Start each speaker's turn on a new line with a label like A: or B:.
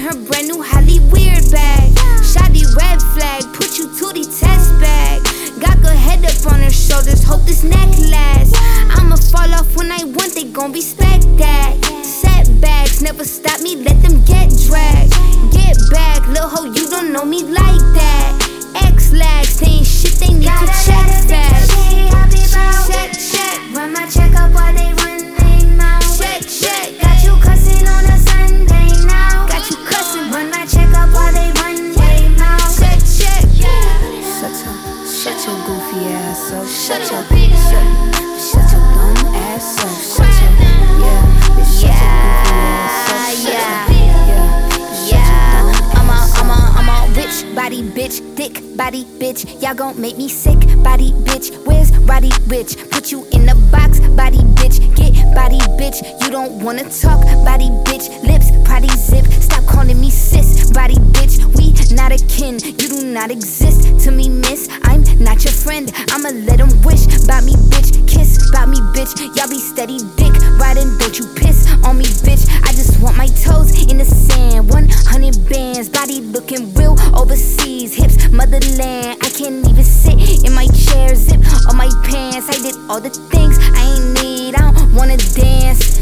A: her brand new Holly Weird bag. Shoddy red flag, put you to the test bag. Got her head up on her shoulders, hope this neck lasts. I'ma
B: fall off when I want, they gon' respect that. Setbacks
A: never stop me,
B: let them get dragged. Get back, little hoe, you
A: don't know
C: me your goofy ass up. Shut your, shut, shut your dumb ass up. Shut your, yeah, bitch, shut your goofy ass up.
A: Yeah,
C: your, yeah, shut your dumb
A: Yeah, I'm a,
C: ass
A: I'm
C: up.
A: a, I'm a rich body bitch, thick body bitch. Y'all gon' make me sick body bitch. Where's Roddy Ricch? Put you in the box, body bitch. Get body bitch. You don't wanna talk, body bitch. Lips, potty zip. Stop calling me sis, body bitch. We not akin. You do not exist to me, miss. I'm not your friend. I'ma let them wish by me, bitch. Kiss by me, bitch. Y'all be steady dick riding, don't you piss on me, bitch. I just want my toes in the sand. 100 bands, body looking real overseas. Hips, motherland. I can't even sit in my chair. Zip on my pants. I did all the things I ain't need. I don't wanna dance.